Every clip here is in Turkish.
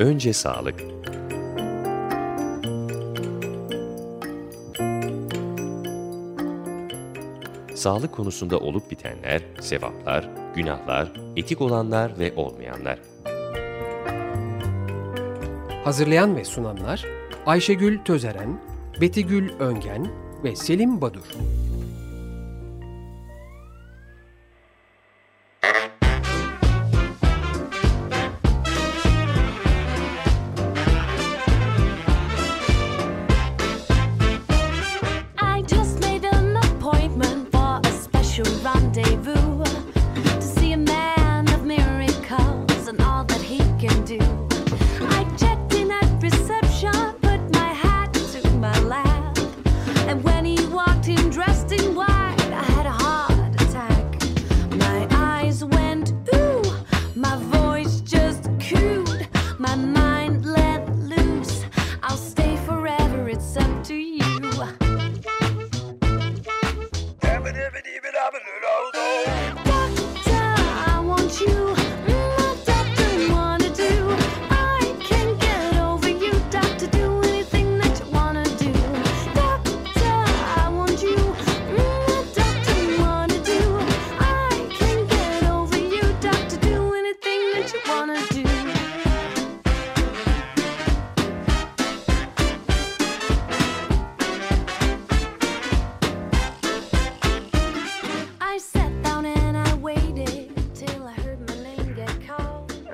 Önce sağlık. Sağlık konusunda olup bitenler, sevaplar, günahlar, etik olanlar ve olmayanlar. Hazırlayan ve sunanlar Ayşegül Tözeren, Betigül Öngen ve Selim Badur.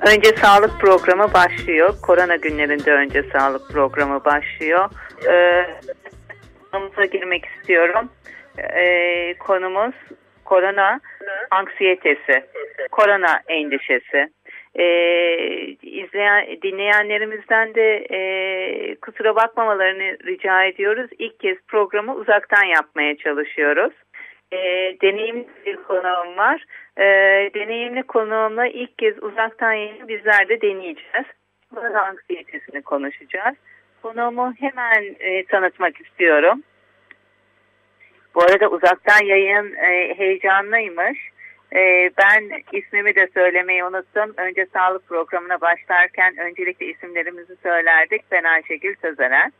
Önce sağlık programı başlıyor. Korona günlerinde önce sağlık programı başlıyor. Ee, girmek istiyorum. Ee, konumuz korona anksiyetesi, korona endişesi. Ee, izleyen dinleyenlerimizden de e, kusura bakmamalarını rica ediyoruz. İlk kez programı uzaktan yapmaya çalışıyoruz. E, deneyimli bir konuğum var. E, deneyimli konuğumla ilk kez uzaktan yayını bizler de deneyeceğiz. Bunun anksiyetesini konuşacağız. Konuğumu hemen e, tanıtmak istiyorum. Bu arada uzaktan yayın e, heyecanlıymış. E, ben ismimi de söylemeyi unuttum. Önce sağlık programına başlarken öncelikle isimlerimizi söylerdik. Ben Ayşegül Tözeren.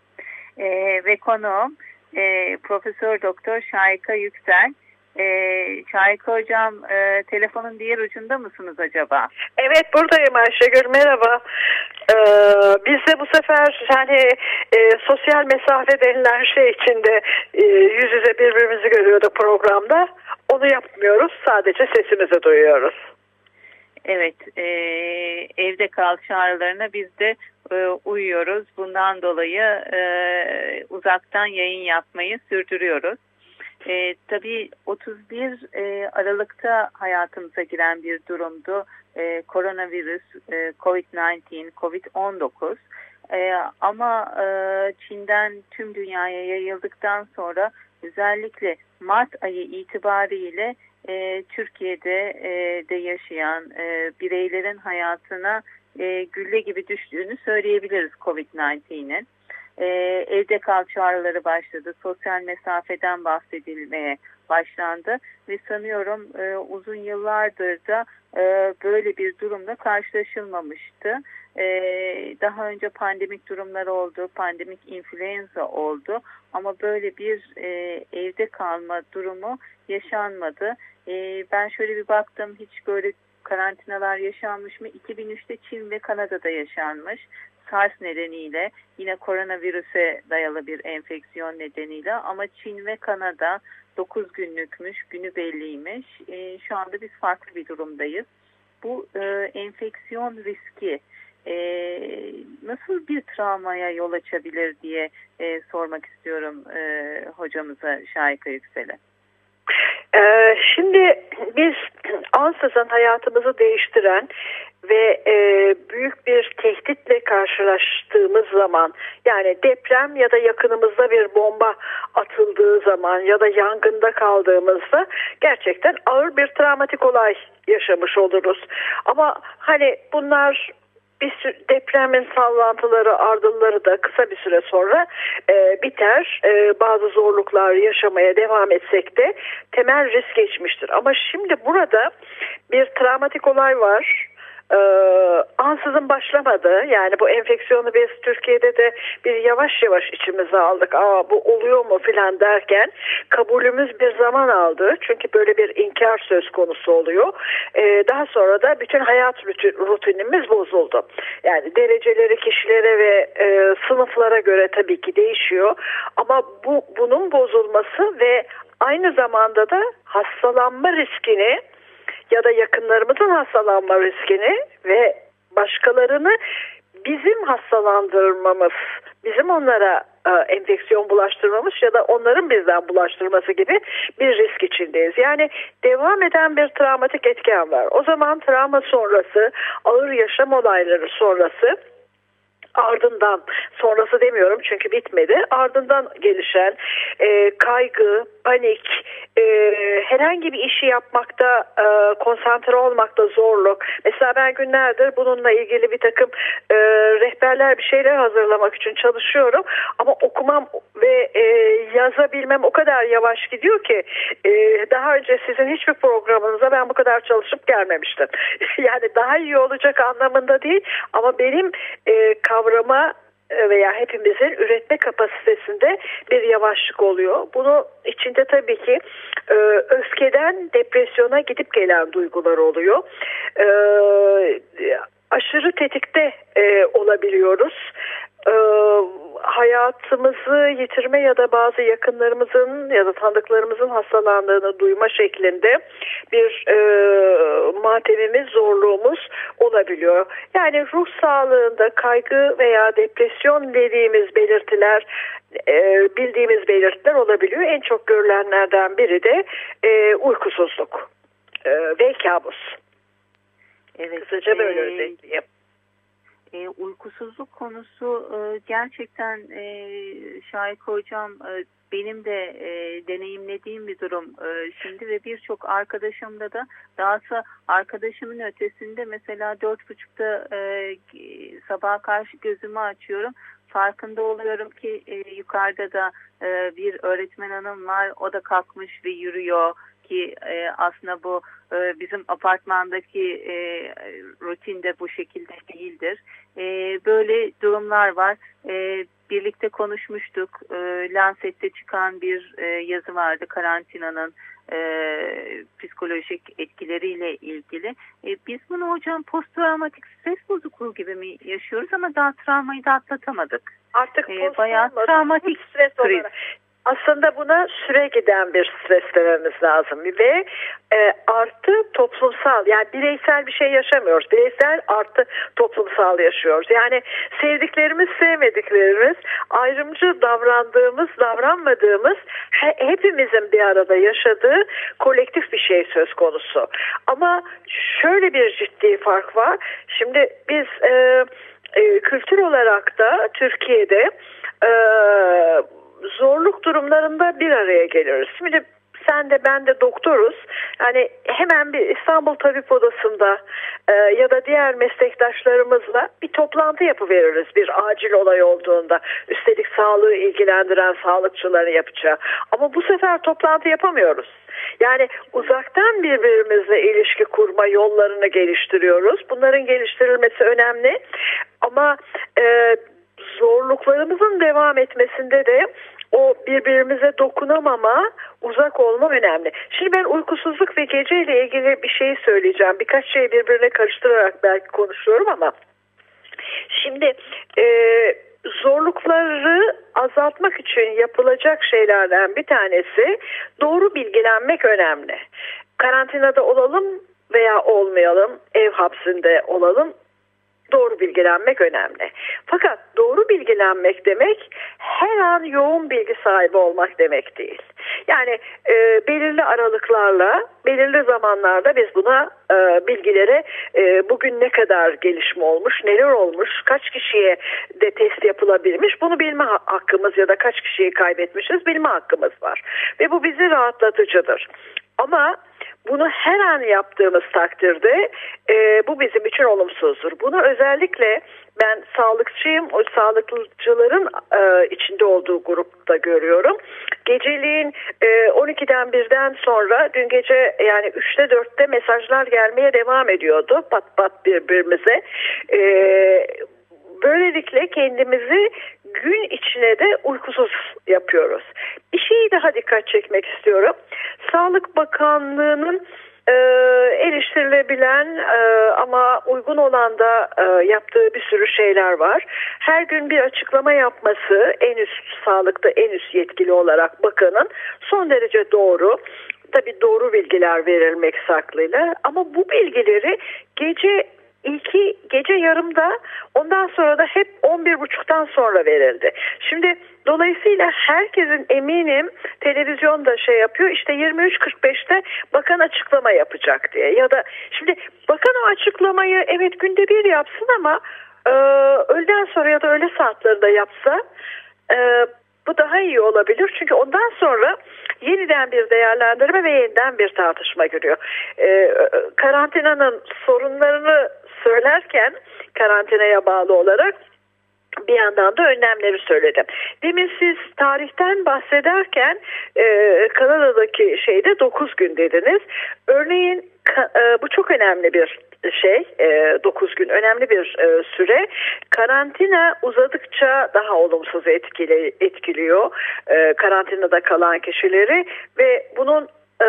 E, ve konuğum e, Profesör Doktor Şayka Yüksel. E, Şayka Hocam e, telefonun diğer ucunda mısınız acaba? Evet buradayım Ayşegül merhaba. Ee, biz de bu sefer yani e, sosyal mesafe denilen şey içinde e, yüz yüze birbirimizi görüyorduk programda. Onu yapmıyoruz sadece sesimizi duyuyoruz. Evet, e, evde kal çağrılarına biz de e, uyuyoruz. Bundan dolayı e, uzaktan yayın yapmayı sürdürüyoruz. E, tabii 31 e, Aralık'ta hayatımıza giren bir durumdu. E, koronavirüs, e, COVID-19, COVID-19. E, ama e, Çin'den tüm dünyaya yayıldıktan sonra özellikle Mart ayı itibariyle e, Türkiye'de e, de yaşayan e, bireylerin hayatına e, gülle gibi düştüğünü söyleyebiliriz COVID-19'in. E, evde kal çağrıları başladı, sosyal mesafeden bahsedilmeye başlandı ve sanıyorum e, uzun yıllardır da e, böyle bir durumla karşılaşılmamıştı. E, daha önce pandemik durumlar oldu, pandemik influenza oldu ama böyle bir e, evde kalma durumu yaşanmadı. E, ben şöyle bir baktım hiç böyle karantinalar yaşanmış mı? 2003'te Çin ve Kanada'da yaşanmış. SARS nedeniyle yine koronavirüse dayalı bir enfeksiyon nedeniyle ama Çin ve Kanada 9 günlükmüş, günü belliymiş. E, şu anda biz farklı bir durumdayız. Bu e, enfeksiyon riski e, nasıl bir travmaya yol açabilir diye e, sormak istiyorum e, hocamıza Şahika Yüksel'e. Ee, şimdi biz ansızın hayatımızı değiştiren ve e, büyük bir tehditle karşılaştığımız zaman yani deprem ya da yakınımızda bir bomba atıldığı zaman ya da yangında kaldığımızda gerçekten ağır bir travmatik olay yaşamış oluruz. Ama hani bunlar bir depremin sallantıları ardılları da kısa bir süre sonra e, biter. E, bazı zorluklar yaşamaya devam etsek de temel risk geçmiştir. Ama şimdi burada bir travmatik olay var e, ansızın başlamadı. Yani bu enfeksiyonu biz Türkiye'de de bir yavaş yavaş içimize aldık. Aa bu oluyor mu filan derken kabulümüz bir zaman aldı. Çünkü böyle bir inkar söz konusu oluyor. E, daha sonra da bütün hayat rutinimiz bozuldu. Yani dereceleri kişilere ve e, sınıflara göre tabii ki değişiyor. Ama bu bunun bozulması ve aynı zamanda da hastalanma riskini ya da yakınlarımızın hastalanma riskini ve başkalarını bizim hastalandırmamız, bizim onlara e, enfeksiyon bulaştırmamız ya da onların bizden bulaştırması gibi bir risk içindeyiz. Yani devam eden bir travmatik etken var. O zaman travma sonrası, ağır yaşam olayları sonrası ardından sonrası demiyorum çünkü bitmedi ardından gelişen e, kaygı, panik, e, herhangi bir işi yapmakta e, konsantre olmakta zorluk. Mesela ben günlerdir bununla ilgili bir takım e, rehberler bir şeyler hazırlamak için çalışıyorum ama okumam ve e, yazabilmem o kadar yavaş gidiyor ki e, daha önce sizin hiçbir programınıza ben bu kadar çalışıp gelmemiştim. yani daha iyi olacak anlamında değil ama benim e, kavrama e, veya hepimizin üretme kapasitesinde bir yavaşlık oluyor. Bunu içinde tabii ki e, öfkeden depresyona gidip gelen duygular oluyor. E, aşırı tetikte e, olabiliyoruz. E, hayatımızı yitirme ya da bazı yakınlarımızın ya da tanıdıklarımızın hastalandığını duyma şeklinde bir e, matemimiz, zorluğumuz olabiliyor. Yani ruh sağlığında kaygı veya depresyon dediğimiz belirtiler e, bildiğimiz belirtiler olabiliyor. En çok görülenlerden biri de e, uykusuzluk e, ve kabus. Evet, Kısaca böyle e, özetleyeyim. E, uykusuzluk konusu e, gerçekten e, Şahik Hocam e, benim de e, deneyimlediğim bir durum e, şimdi ve birçok arkadaşımda da dahası arkadaşımın ötesinde mesela dört buçukta e, sabaha karşı gözümü açıyorum farkında oluyorum ki e, yukarıda da e, bir öğretmen hanım var o da kalkmış ve yürüyor ki e, aslında bu e, bizim apartmandaki e, rutinde bu şekilde değildir. E, böyle durumlar var. E, birlikte konuşmuştuk. E, Lancet'te çıkan bir e, yazı vardı karantinanın e, psikolojik etkileriyle ilgili. E, biz bunu hocam posttraumatik stres bozukluğu gibi mi yaşıyoruz ama daha travmayı da atlatamadık. Artık e, bayağı travmatik stres olarak aslında buna süre giden bir stres dememiz lazım ve e, artı toplumsal yani bireysel bir şey yaşamıyoruz. Bireysel artı toplumsal yaşıyoruz. Yani sevdiklerimiz sevmediklerimiz ayrımcı davrandığımız davranmadığımız he, hepimizin bir arada yaşadığı kolektif bir şey söz konusu. Ama şöyle bir ciddi fark var. Şimdi biz e, e, kültür olarak da Türkiye'de e, zorluk durumlarında bir araya geliriz. Şimdi sen de ben de doktoruz. Yani hemen bir İstanbul Tabip Odası'nda e, ya da diğer meslektaşlarımızla bir toplantı yapıveririz bir acil olay olduğunda. Üstelik sağlığı ilgilendiren sağlıkçıları yapacağı. Ama bu sefer toplantı yapamıyoruz. Yani uzaktan birbirimizle ilişki kurma yollarını geliştiriyoruz. Bunların geliştirilmesi önemli. Ama e, zorluklarımızın devam etmesinde de o birbirimize dokunamama, uzak olma önemli. Şimdi ben uykusuzluk ve geceyle ilgili bir şey söyleyeceğim. Birkaç şeyi birbirine karıştırarak belki konuşuyorum ama şimdi e, zorlukları azaltmak için yapılacak şeylerden bir tanesi doğru bilgilenmek önemli. Karantinada olalım veya olmayalım, ev hapsinde olalım doğru bilgilenmek önemli. Fakat doğru bilgilenmek demek her an yoğun bilgi sahibi olmak demek değil. Yani e, belirli aralıklarla, belirli zamanlarda biz buna e, bilgilere e, bugün ne kadar gelişme olmuş, neler olmuş, kaç kişiye de test yapılabilmiş bunu bilme hakkımız ya da kaç kişiyi kaybetmişiz bilme hakkımız var. Ve bu bizi rahatlatıcıdır. Ama bunu her an yaptığımız takdirde e, bu bizim için olumsuzdur. Bunu özellikle ben sağlıkçıyım, o sağlıkçıların e, içinde olduğu grupta görüyorum. Geceliğin e, 12'den birden sonra dün gece yani 3'te 4'te mesajlar gelmeye devam ediyordu pat pat birbirimize. E, böylelikle kendimizi gün içine de uykusuz yapıyoruz. Bir şeyi daha dikkat çekmek istiyorum. Sağlık Bakanlığı'nın e, eleştirilebilen e, ama uygun olan da e, yaptığı bir sürü şeyler var. Her gün bir açıklama yapması en üst sağlıkta en üst yetkili olarak bakanın son derece doğru. Tabi doğru bilgiler verilmek saklıyla ama bu bilgileri gece ilki gece yarımda ondan sonra da hep 11.30'dan sonra verildi. Şimdi dolayısıyla herkesin eminim televizyonda şey yapıyor işte 23.45'te bakan açıklama yapacak diye ya da şimdi bakan o açıklamayı evet günde bir yapsın ama e, öğleden sonra ya da öğle saatlerinde yapsa e, bu daha iyi olabilir çünkü ondan sonra yeniden bir değerlendirme ve yeniden bir tartışma giriyor. Ee, karantinanın sorunlarını söylerken karantinaya bağlı olarak bir yandan da önlemleri söyledim. Demin siz tarihten bahsederken e, Kanada'daki şeyde 9 gün dediniz. Örneğin e, bu çok önemli bir şey e, 9 gün önemli bir e, süre. Karantina uzadıkça daha olumsuz etkili, etkiliyor e, karantinada kalan kişileri ve bunun e,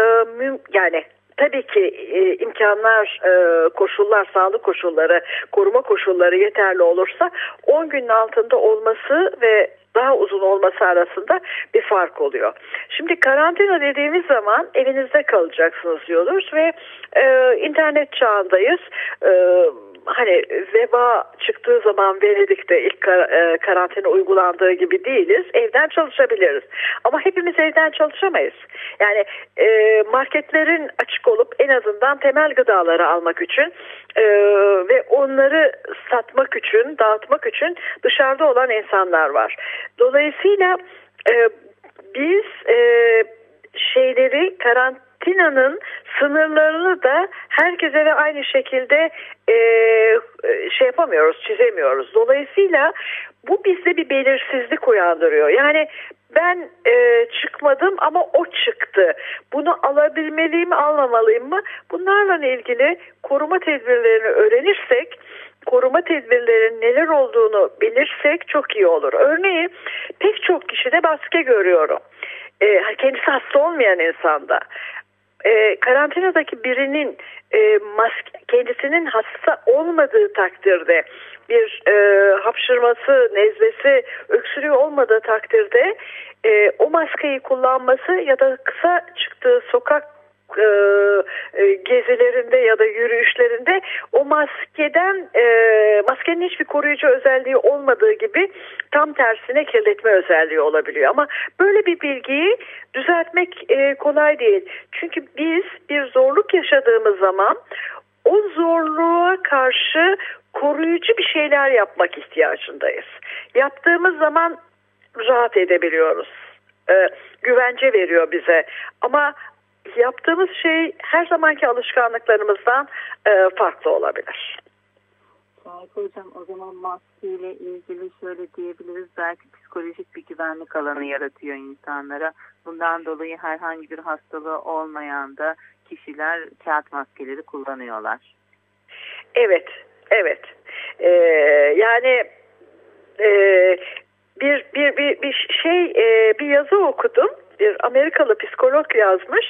yani tabii ki e, imkanlar, e, koşullar, sağlık koşulları, koruma koşulları yeterli olursa 10 günün altında olması ve daha uzun olması arasında bir fark oluyor. Şimdi karantina dediğimiz zaman evinizde kalacaksınız diyoruz ve e, internet çağındayız. E, hani veba çıktığı zaman Venedik'te ilk kar, e, karantina uygulandığı gibi değiliz. Evden çalışabiliriz. Ama hepimiz evden çalışamayız. Yani e, marketlerin açık olup en azından temel gıdaları almak için e, ve onları satmak için, dağıtmak için dışarıda olan insanlar var. Dolayısıyla e, biz e, şeyleri karantina karantinanın sınırlarını da herkese de aynı şekilde e, şey yapamıyoruz, çizemiyoruz. Dolayısıyla bu bizde bir belirsizlik uyandırıyor. Yani ben e, çıkmadım ama o çıktı. Bunu alabilmeliyim, almamalıyım mı? Bunlarla ilgili koruma tedbirlerini öğrenirsek koruma tedbirlerinin neler olduğunu bilirsek çok iyi olur. Örneğin pek çok kişide maske görüyorum. E, kendisi hasta olmayan insanda e, karantinadaki birinin e, maske, kendisinin hasta olmadığı takdirde bir e, hapşırması, nezlesi, öksürüğü olmadığı takdirde e, o maskeyi kullanması ya da kısa çıktığı sokak e, e, gezilerinde ya da yürüyüşlerinde o maskeden e, maskenin hiçbir koruyucu özelliği olmadığı gibi tam tersine kirletme özelliği olabiliyor. Ama böyle bir bilgiyi düzeltmek e, kolay değil. Çünkü biz bir zorluk yaşadığımız zaman o zorluğa karşı koruyucu bir şeyler yapmak ihtiyacındayız. Yaptığımız zaman rahat edebiliyoruz. Ee, güvence veriyor bize. Ama yaptığımız şey her zamanki alışkanlıklarımızdan e, farklı olabilir. Evet hocam o zaman maskeyle ilgili şöyle diyebiliriz belki psikolojik bir güvenlik alanı yaratıyor insanlara. Bundan dolayı herhangi bir hastalığı olmayan da kişiler kağıt maskeleri kullanıyorlar. Evet, evet. Ee, yani e, bir, bir, bir, bir şey e, bir yazı okudum. Bir Amerikalı psikolog yazmış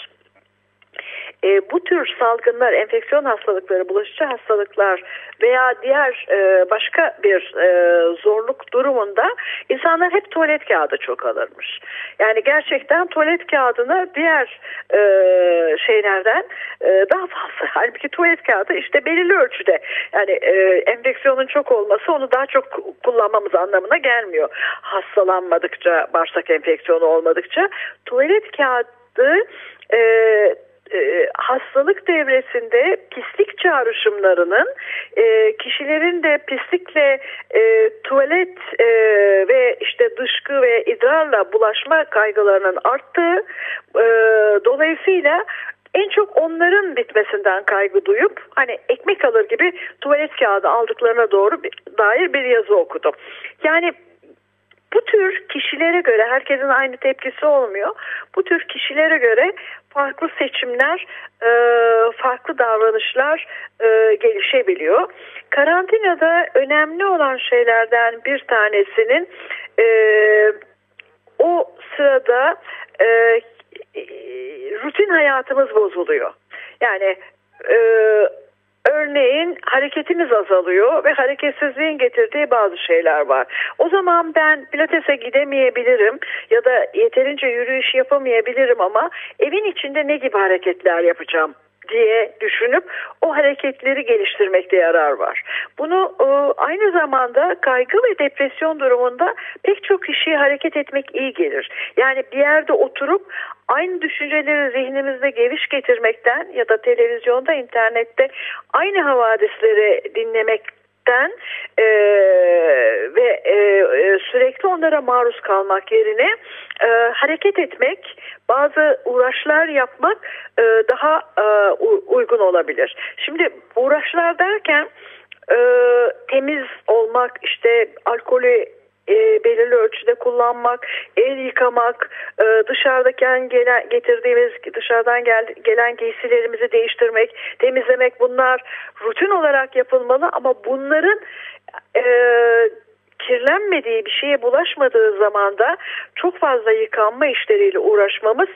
e, bu tür salgınlar, enfeksiyon hastalıkları, bulaşıcı hastalıklar veya diğer e, başka bir e, zorluk durumunda insanlar hep tuvalet kağıdı çok alırmış. Yani gerçekten tuvalet kağıdını diğer e, şeylerden e, daha fazla. Halbuki tuvalet kağıdı işte belirli ölçüde yani e, enfeksiyonun çok olması onu daha çok kullanmamız anlamına gelmiyor. Hastalanmadıkça, bağırsak enfeksiyonu olmadıkça tuvalet kağıdı e, e, hastalık devresinde pislik çağrışımlarının e, kişilerin de pislikle e, tuvalet ve işte dışkı ve idrarla bulaşma kaygılarının arttığı dolayısıyla en çok onların bitmesinden kaygı duyup hani ekmek alır gibi tuvalet kağıdı aldıklarına doğru dair bir yazı okudum. Yani bu tür kişilere göre herkesin aynı tepkisi olmuyor. Bu tür kişilere göre farklı seçimler, e, farklı davranışlar e, gelişebiliyor. Karantinada önemli olan şeylerden bir tanesinin e, o sırada e, rutin hayatımız bozuluyor. Yani örneğin hareketimiz azalıyor ve hareketsizliğin getirdiği bazı şeyler var. O zaman ben pilatese gidemeyebilirim ya da yeterince yürüyüş yapamayabilirim ama evin içinde ne gibi hareketler yapacağım? Diye düşünüp o hareketleri geliştirmekte yarar var. Bunu e, aynı zamanda kaygı ve depresyon durumunda pek çok kişiye hareket etmek iyi gelir. Yani bir yerde oturup aynı düşünceleri zihnimizde geviş getirmekten ya da televizyonda, internette aynı havadisleri dinlemek e, ve e, e, sürekli onlara maruz kalmak yerine e, hareket etmek, bazı uğraşlar yapmak e, daha e, uygun olabilir. Şimdi uğraşlar derken e, temiz olmak, işte alkolü e, belirli ölçüde kullanmak, el yıkamak, e, dışarıdaki gelen, getirdiğimiz dışarıdan gel, gelen giysilerimizi değiştirmek, temizlemek bunlar rutin olarak yapılmalı ama bunların e, kirlenmediği bir şeye bulaşmadığı zaman da çok fazla yıkanma işleriyle uğraşmamız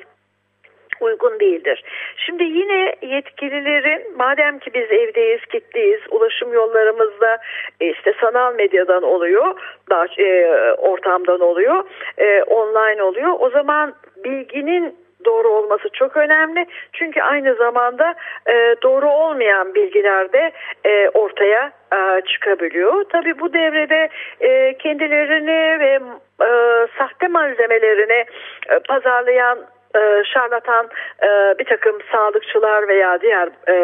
uygun değildir. Şimdi yine yetkililerin madem ki biz evdeyiz, kitliyiz, ulaşım yollarımızda e, işte sanal medyadan oluyor, daha e, ortamdan oluyor, e, online oluyor. O zaman bilginin doğru olması çok önemli. Çünkü aynı zamanda e, doğru olmayan bilgiler de e, ortaya e, çıkabiliyor. Tabii bu devrede e, kendilerini ve e, sahte malzemelerini e, pazarlayan e, şarlatan e, bir takım sağlıkçılar veya diğer e,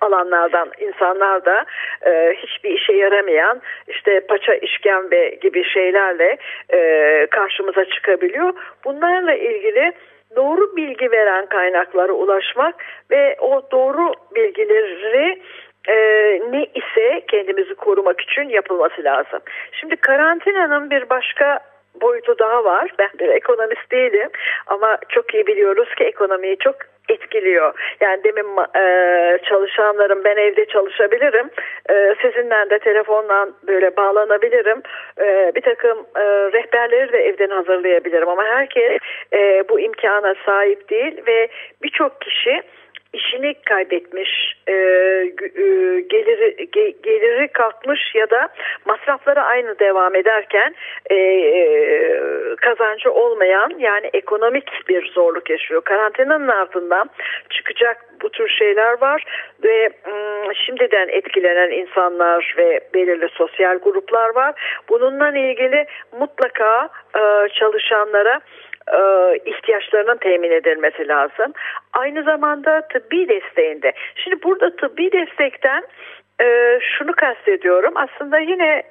alanlardan insanlar da e, hiçbir işe yaramayan işte paça işkembe gibi şeylerle e, karşımıza çıkabiliyor. Bunlarla ilgili doğru bilgi veren kaynaklara ulaşmak ve o doğru bilgileri e, ne ise kendimizi korumak için yapılması lazım. Şimdi karantinanın bir başka boyutu daha var. Ben bir ekonomist değilim ama çok iyi biliyoruz ki ekonomiyi çok etkiliyor. Yani demin e, çalışanlarım ben evde çalışabilirim. E, sizinle de telefonla böyle bağlanabilirim. E, bir takım e, rehberleri de evden hazırlayabilirim ama herkes e, bu imkana sahip değil ve birçok kişi işini kaybetmiş, e, e, geliri ge, geliri kalkmış ya da masrafları aynı devam ederken e, e, kazancı olmayan yani ekonomik bir zorluk yaşıyor. Karantinanın ardından çıkacak bu tür şeyler var ve şimdiden etkilenen insanlar ve belirli sosyal gruplar var. Bununla ilgili mutlaka ıı, çalışanlara e, ihtiyaçlarının temin edilmesi lazım. Aynı zamanda tıbbi desteğinde. Şimdi burada tıbbi destekten e, şunu kastediyorum. Aslında yine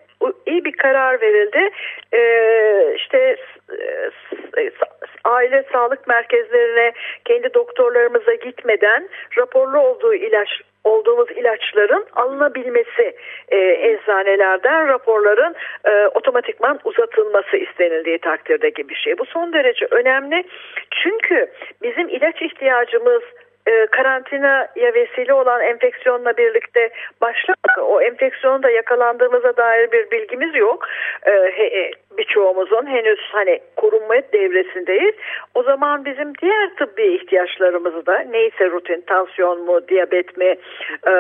iyi bir karar verildi. Ee, işte e, aile sağlık merkezlerine kendi doktorlarımıza gitmeden raporlu olduğu ilaç olduğumuz ilaçların alınabilmesi e, eczanelerden raporların e, otomatikman uzatılması istenildiği takdirde gibi bir şey. Bu son derece önemli çünkü bizim ilaç ihtiyacımız e, karantinaya vesile olan enfeksiyonla birlikte başlamadı. O enfeksiyonda yakalandığımıza dair bir bilgimiz yok. E, e, birçoğumuzun henüz hani korunma devresindeyiz. O zaman bizim diğer tıbbi ihtiyaçlarımızı da neyse rutin tansiyon mu, diyabet mi, e,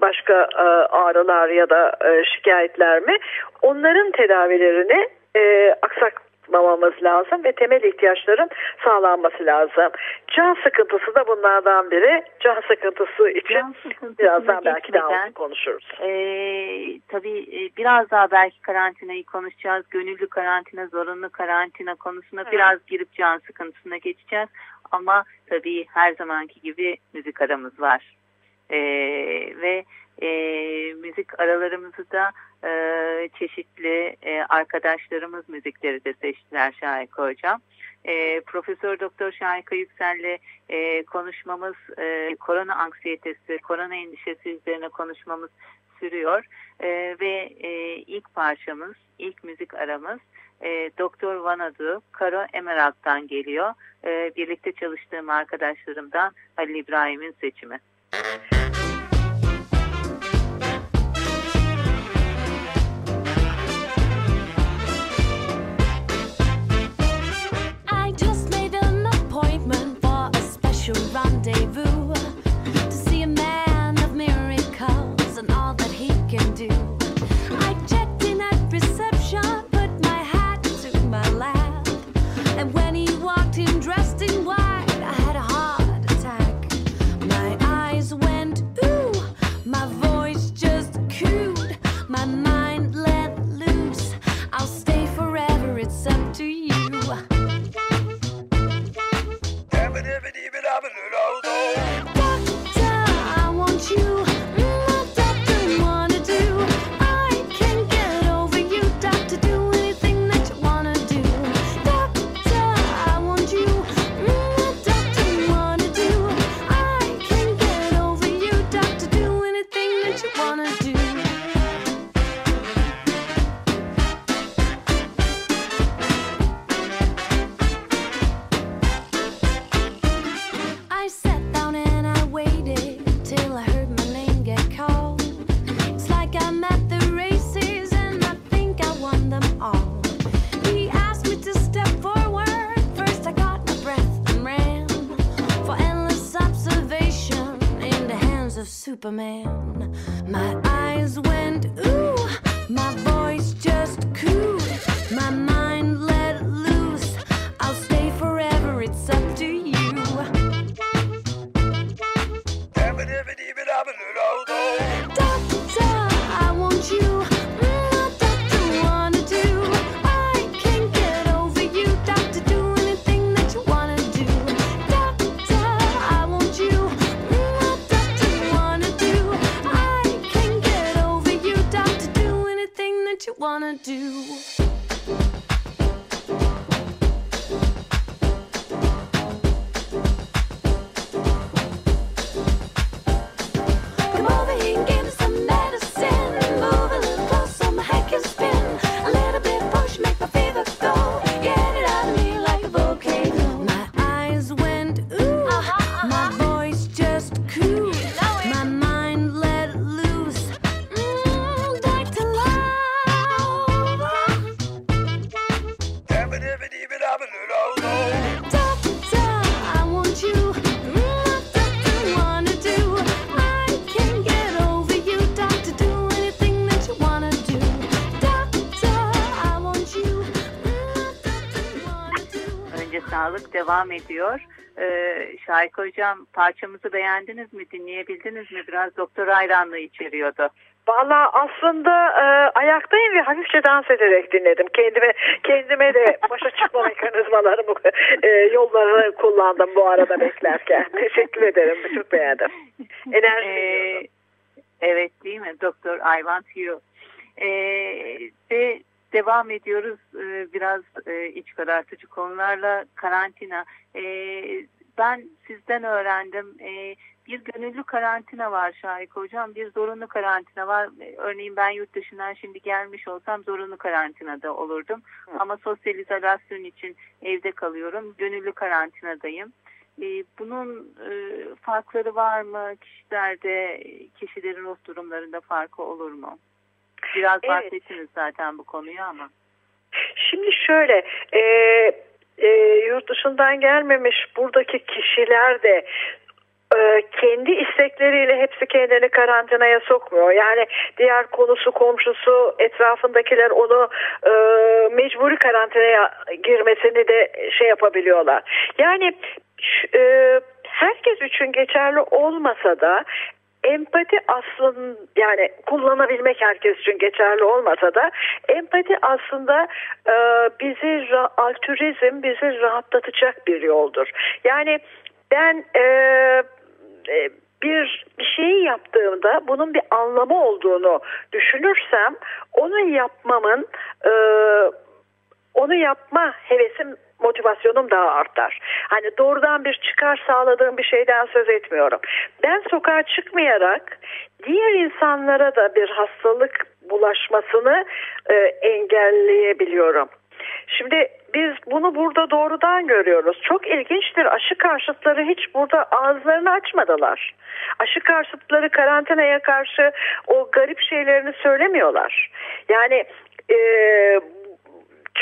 başka ağrılar ya da şikayetler mi onların tedavilerini e, aksak yapmamamız lazım ve temel ihtiyaçların sağlanması lazım. Can sıkıntısı da bunlardan biri. Can sıkıntısı için Can birazdan belki daha konuşuruz. E, tabii biraz daha belki karantinayı konuşacağız. Gönüllü karantina, zorunlu karantina konusuna evet. biraz girip can sıkıntısına geçeceğiz. Ama tabii her zamanki gibi müzik aramız var. E, ve e, müzik aralarımızı da e, çeşitli e, arkadaşlarımız müzikleri de seçtiler Şahika Hocam. E, Profesör Doktor Şahika Yüksel'le e, konuşmamız e, korona anksiyetesi, korona endişesi üzerine konuşmamız sürüyor. E, ve e, ilk parçamız, ilk müzik aramız e, Doktor Vanadu Karo Emerald'dan geliyor. E, birlikte çalıştığım arkadaşlarımdan Halil İbrahim'in seçimi. I a man. Devam ediyor. Ee, Şahik Hocam parçamızı beğendiniz mi? Dinleyebildiniz mi? Biraz doktor hayranlığı içeriyordu. Valla aslında e, ayaktayım ve hafifçe dans ederek dinledim. Kendime kendime de başa çıkma mekanizmalarımı, e, yollarını kullandım bu arada beklerken. Teşekkür ederim. Çok beğendim. Enerji Ee, evet değil mi? Doktor I want you. Ee, ve devam ediyoruz ee, biraz e, iç karartıcı konularla karantina. Ee, ben sizden öğrendim. Ee, bir gönüllü karantina var Şahik Hocam. Bir zorunlu karantina var. Örneğin ben yurt dışından şimdi gelmiş olsam zorunlu karantinada olurdum. Ama sosyal izolasyon için evde kalıyorum. Gönüllü karantinadayım. Bunun e, farkları var mı? Kişilerde, kişilerin ruh durumlarında farkı olur mu? Biraz Evet. bahsettiniz zaten bu konuyu ama. Şimdi şöyle e, e, yurt dışından gelmemiş buradaki kişiler de e, kendi istekleriyle hepsi kendini karantinaya sokmuyor. Yani diğer konusu komşusu etrafındakiler onu e, mecburi karantinaya girmesini de şey yapabiliyorlar. Yani e, herkes için geçerli olmasa da empati aslında yani kullanabilmek herkes için geçerli olmasa da empati aslında e, bizi altruizm bizi rahatlatacak bir yoldur. Yani ben e, e, bir bir şeyi yaptığımda bunun bir anlamı olduğunu düşünürsem onu yapmamın e, onu yapma hevesim motivasyonum daha artar. Hani doğrudan bir çıkar sağladığım bir şeyden söz etmiyorum. Ben sokağa çıkmayarak diğer insanlara da bir hastalık bulaşmasını e, engelleyebiliyorum. Şimdi biz bunu burada doğrudan görüyoruz. Çok ilginçtir. Aşı karşıtları hiç burada ağızlarını açmadılar. Aşı karşıtları karantinaya karşı o garip şeylerini söylemiyorlar. Yani e,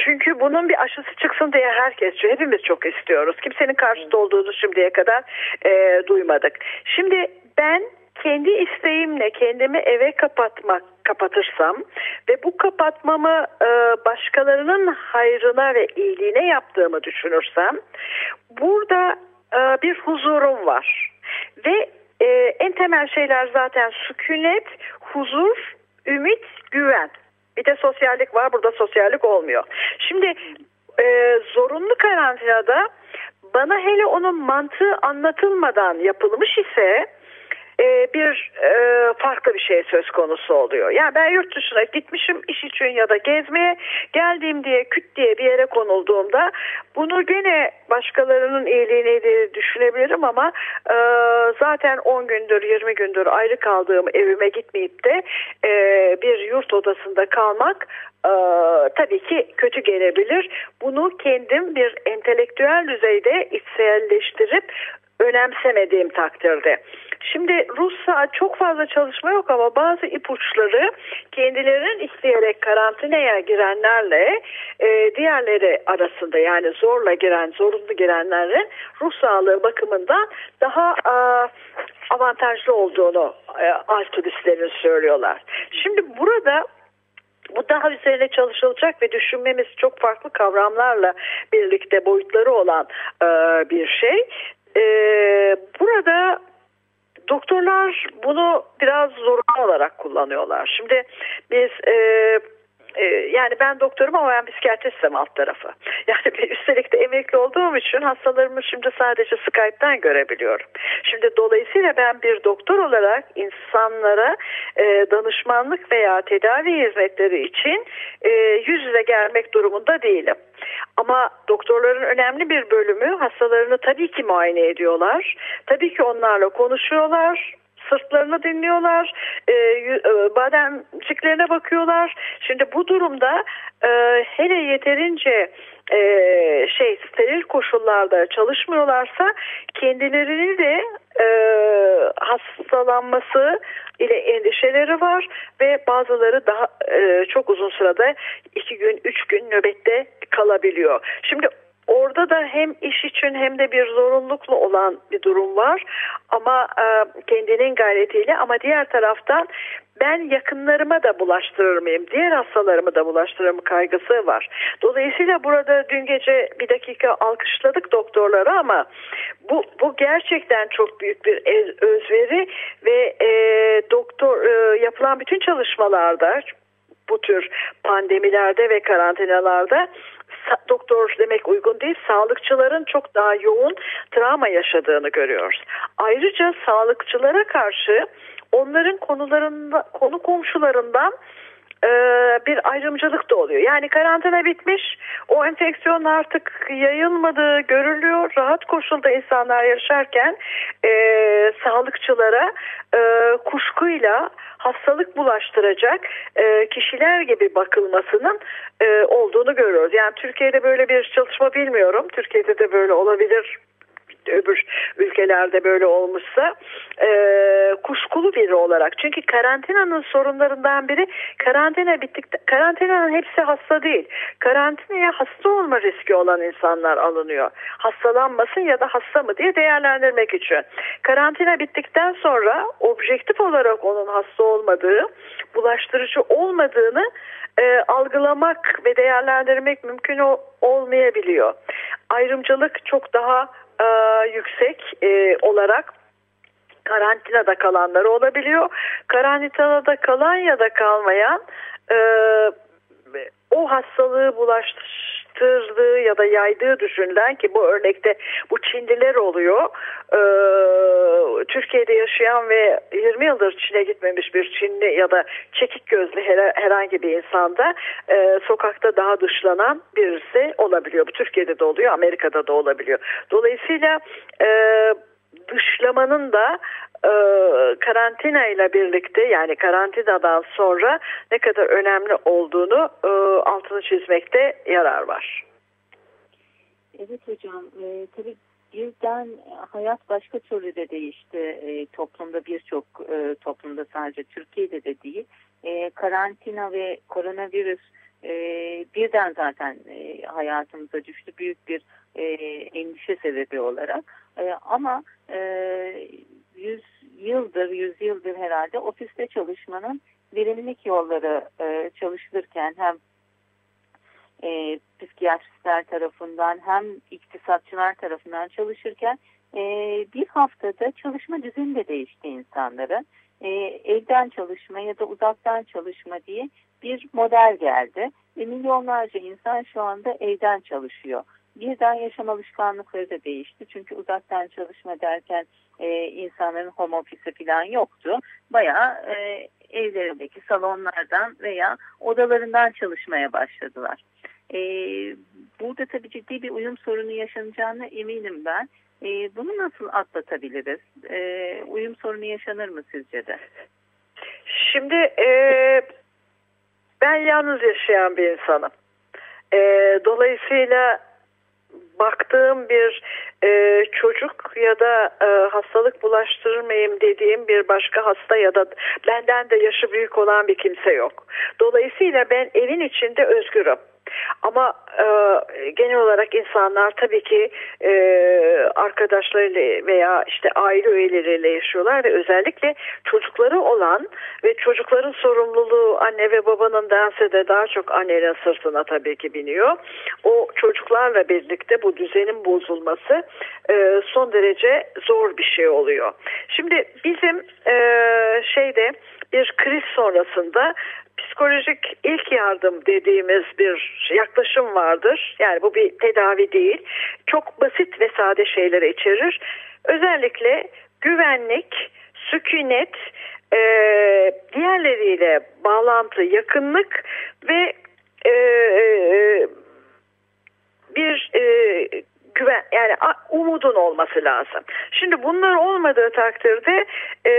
çünkü bunun bir aşısı çıksın diye herkes, hepimiz çok istiyoruz. Kimsenin karşıt olduğunu şimdiye kadar e, duymadık. Şimdi ben kendi isteğimle kendimi eve kapatmak kapatırsam ve bu kapatmamı e, başkalarının hayrına ve iyiliğine yaptığımı düşünürsem burada e, bir huzurum var ve e, en temel şeyler zaten sükunet, huzur, ümit, güven. Bir de sosyallik var. Burada sosyallik olmuyor. Şimdi e, zorunlu karantinada bana hele onun mantığı anlatılmadan yapılmış ise bir e, farklı bir şey söz konusu oluyor. Yani ben yurt dışına gitmişim iş için ya da gezmeye geldiğim diye küt diye bir yere konulduğumda bunu gene başkalarının iyiliğini diye düşünebilirim ama e, zaten 10 gündür 20 gündür ayrı kaldığım evime gitmeyip de e, bir yurt odasında kalmak e, tabii ki kötü gelebilir. Bunu kendim bir entelektüel düzeyde içselleştirip önemsemediğim takdirde. Şimdi Rusya çok fazla çalışma yok ama bazı ipuçları kendilerinin isteyerek karantinaya girenlerle e, diğerleri arasında yani zorla giren, zorunlu girenlerin ruh sağlığı bakımından daha e, avantajlı olduğunu e, altruistlerin söylüyorlar. Şimdi burada bu daha üzerine çalışılacak ve düşünmemiz çok farklı kavramlarla birlikte boyutları olan e, bir şey. E, burada doktorlar bunu biraz zorunlu olarak kullanıyorlar. Şimdi biz e, e, yani ben doktorum ama ben psikiyatristim alt tarafı. Yani üstelik de emekli olduğum için hastalarımı şimdi sadece Skype'den görebiliyorum. Şimdi dolayısıyla ben bir doktor olarak insanlara e, danışmanlık veya tedavi hizmetleri için e, yüz yüze gelmek durumunda değilim. Ama doktorların önemli bir bölümü hastalarını tabii ki muayene ediyorlar. Tabii ki onlarla konuşuyorlar sırtlarını dinliyorlar, e, e, bademciklerine bakıyorlar. Şimdi bu durumda e, hele yeterince e, şey steril koşullarda çalışmıyorlarsa kendilerini de hastalanması ile endişeleri var ve bazıları daha çok uzun sırada iki gün üç gün nöbette kalabiliyor. Şimdi Orada da hem iş için hem de bir zorunlulukla olan bir durum var. Ama e, kendinin gayretiyle ama diğer taraftan ben yakınlarıma da bulaştırır mıyım, diğer hastalarımı da bulaştırır mı? Kaygısı var. Dolayısıyla burada dün gece bir dakika alkışladık doktorları ama bu, bu gerçekten çok büyük bir özveri ve e, doktor e, yapılan bütün çalışmalarda bu tür pandemilerde ve karantinalarda doktor demek uygun değil sağlıkçıların çok daha yoğun travma yaşadığını görüyoruz. Ayrıca sağlıkçılara karşı onların konularında konu komşularından e, bir ayrımcılık da oluyor. Yani karantina bitmiş, o enfeksiyon artık yayılmadığı görülüyor. Rahat koşulda insanlar yaşarken e, sağlıkçılara e, kuşkuyla hastalık bulaştıracak e, kişiler gibi bakılmasının e, olduğunu görüyoruz. Yani Türkiye'de böyle bir çalışma bilmiyorum. Türkiye'de de böyle olabilir öbür ülkelerde böyle olmuşsa e, kuşkulu biri olarak. Çünkü karantinanın sorunlarından biri karantina bittikten karantinanın hepsi hasta değil. Karantinaya hasta olma riski olan insanlar alınıyor. Hastalanmasın ya da hasta mı diye değerlendirmek için. Karantina bittikten sonra objektif olarak onun hasta olmadığı, bulaştırıcı olmadığını e, algılamak ve değerlendirmek mümkün olmayabiliyor. Ayrımcılık çok daha e, yüksek e, olarak karantinada kalanları olabiliyor. Karantinada kalan ya da kalmayan e, o hastalığı bulaştırdığı ya da yaydığı düşünülen ki bu örnekte bu Çinliler oluyor. Ee, Türkiye'de yaşayan ve 20 yıldır Çin'e gitmemiş bir Çinli ya da çekik gözlü her, herhangi bir insanda e, sokakta daha dışlanan birisi olabiliyor. Bu Türkiye'de de oluyor, Amerika'da da olabiliyor. Dolayısıyla e, dışlamanın da e, karantina ile birlikte yani karantinadan sonra ne kadar önemli olduğunu e, altını çizmekte yarar var. Evet hocam, e, tabii birden hayat başka türlü de değişti. E, toplumda birçok e, toplumda sadece Türkiye'de de değil. E, karantina ve koronavirüs e, birden zaten e, hayatımıza düştü. Büyük bir e, endişe sebebi olarak. E, ama e, yüz yıldır, yüz yıldır herhalde ofiste çalışmanın verimlilik yolları e, çalışılırken hem e, psikiyatristler tarafından hem iktisatçılar tarafından çalışırken e, bir haftada çalışma düzeni de değişti insanların. E, evden çalışma ya da uzaktan çalışma diye bir model geldi ve milyonlarca insan şu anda evden çalışıyor. Birden yaşam alışkanlıkları da değişti. Çünkü uzaktan çalışma derken e, insanların home office falan yoktu. Bayağı e, evlerindeki salonlardan veya odalarından çalışmaya başladılar. E, burada tabii ciddi bir uyum sorunu yaşanacağına eminim ben. E, bunu nasıl atlatabiliriz? E, uyum sorunu yaşanır mı sizce de? Şimdi e, ben yalnız yaşayan bir insanım. E, dolayısıyla baktığım bir e, çocuk ya da e, hastalık bulaştırmayayım dediğim bir başka hasta ya da benden de yaşı büyük olan bir kimse yok. Dolayısıyla ben evin içinde özgürüm. Ama e, genel olarak insanlar tabii ki e, arkadaşlarıyla veya işte aile üyeleriyle yaşıyorlar ve özellikle çocukları olan ve çocukların sorumluluğu anne ve babanın dense de daha çok annenin sırtına tabii ki biniyor. O çocuklarla birlikte bu düzenin bozulması e, son derece zor bir şey oluyor. Şimdi bizim e, şeyde bir kriz sonrasında psikolojik ilk yardım dediğimiz bir yaklaşım vardır. Yani bu bir tedavi değil. Çok basit ve sade şeyler içerir. Özellikle güvenlik, sükunet, e, diğerleriyle bağlantı, yakınlık ve e, e, bir e, güven yani umudun olması lazım. Şimdi bunlar olmadığı takdirde e,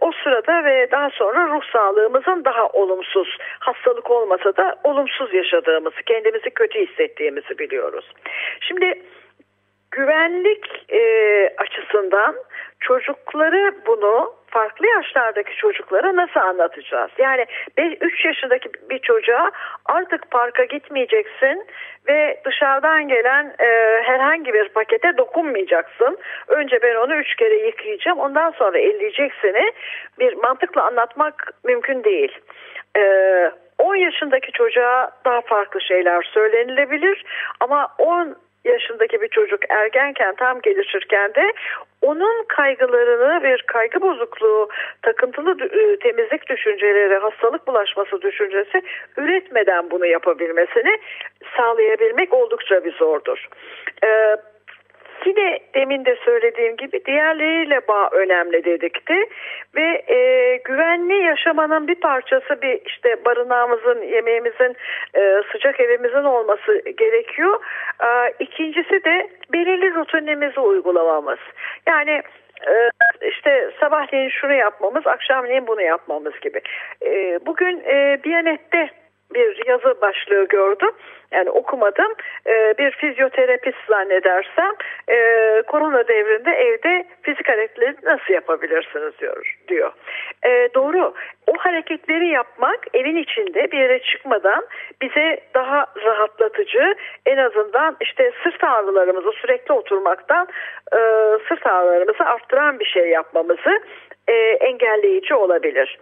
o sırada ve daha sonra ruh sağlığımızın daha olumsuz hastalık olmasa da olumsuz yaşadığımızı kendimizi kötü hissettiğimizi biliyoruz. Şimdi güvenlik e, açısından çocukları bunu farklı yaşlardaki çocuklara nasıl anlatacağız? Yani 3 yaşındaki bir çocuğa artık parka gitmeyeceksin ve dışarıdan gelen e, herhangi bir pakete dokunmayacaksın. Önce ben onu 3 kere yıkayacağım ondan sonra elleyeceksini bir mantıkla anlatmak mümkün değil. E, 10 yaşındaki çocuğa daha farklı şeyler söylenilebilir ama 10 yaşındaki bir çocuk ergenken tam gelişirken de onun kaygılarını bir kaygı bozukluğu, takıntılı e, temizlik düşünceleri, hastalık bulaşması düşüncesi üretmeden bunu yapabilmesini sağlayabilmek oldukça bir zordur. Ee, Yine demin de söylediğim gibi diğerleriyle bağ önemli dedikti ve e, güvenli yaşamanın bir parçası bir işte barınağımızın, yemeğimizin, e, sıcak evimizin olması gerekiyor. E, ikincisi de belirli rutinimizi uygulamamız. Yani e, işte sabahleyin şunu yapmamız, akşamleyin bunu yapmamız gibi. E, bugün e, Biyanet'te bir yazı başlığı gördüm. Yani okumadım. E, bir fizyoterapist zannedersem e, korona devrinde evde fizik hareketleri nasıl yapabilirsiniz diyor. diyor. E, doğru. O hareketleri yapmak evin içinde bir yere çıkmadan bize daha rahatlatıcı en azından işte sırt ağrılarımızı sürekli oturmaktan e, sırt ağrılarımızı arttıran bir şey yapmamızı e, engelleyici olabilir.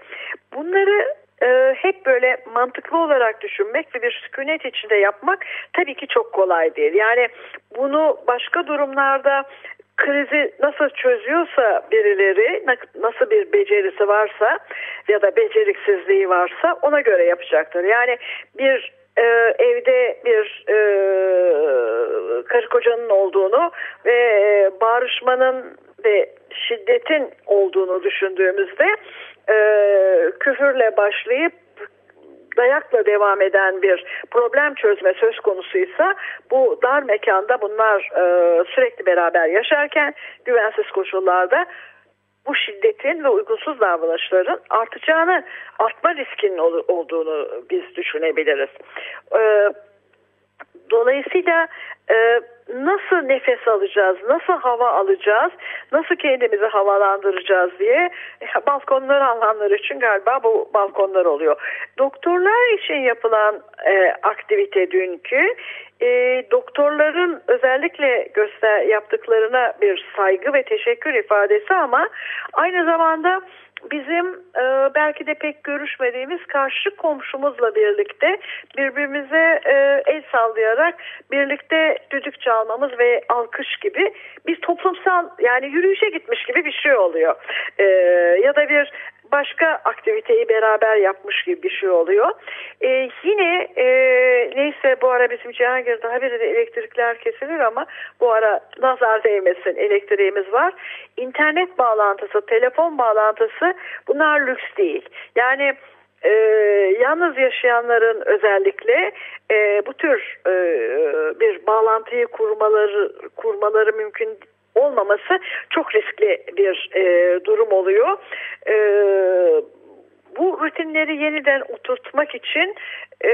Bunları e, hep böyle mantıklı olarak düşünmek ve bir sükunet içinde yapmak tabii ki çok kolay değil. Yani bunu başka durumlarda krizi nasıl çözüyorsa birileri nasıl bir becerisi varsa ya da beceriksizliği varsa ona göre yapacaktır. Yani bir e, evde bir e, karı kocanın olduğunu ve e, bağırışmanın ve şiddetin olduğunu düşündüğümüzde e, küfürle başlayıp dayakla devam eden bir problem çözme söz konusuysa bu dar mekanda bunlar e, sürekli beraber yaşarken güvensiz koşullarda bu şiddetin ve uygunsuz davranışların artacağını, artma riskinin ol, olduğunu biz düşünebiliriz. E, dolayısıyla e, nasıl nefes alacağız, nasıl hava alacağız, nasıl kendimizi havalandıracağız diye e, balkonları alanlar için galiba bu balkonlar oluyor. Doktorlar için yapılan e, aktivite dünkü e, doktorların özellikle göster yaptıklarına bir saygı ve teşekkür ifadesi ama aynı zamanda bizim e, belki de pek görüşmediğimiz karşı komşumuzla birlikte birbirimize e, el sallayarak birlikte düdük çalmamız ve alkış gibi bir toplumsal yani yürüyüşe gitmiş gibi bir şey oluyor. E, ya da bir başka aktiviteyi beraber yapmış gibi bir şey oluyor. Ee, yine e, neyse bu ara bizim Cihangir'de haberi de elektrikler kesilir ama bu ara nazar değmesin elektriğimiz var. İnternet bağlantısı, telefon bağlantısı bunlar lüks değil. Yani e, yalnız yaşayanların özellikle e, bu tür e, bir bağlantıyı kurmaları kurmaları mümkün olmaması çok riskli bir e, durum oluyor. E, bu rutinleri yeniden oturtmak için e,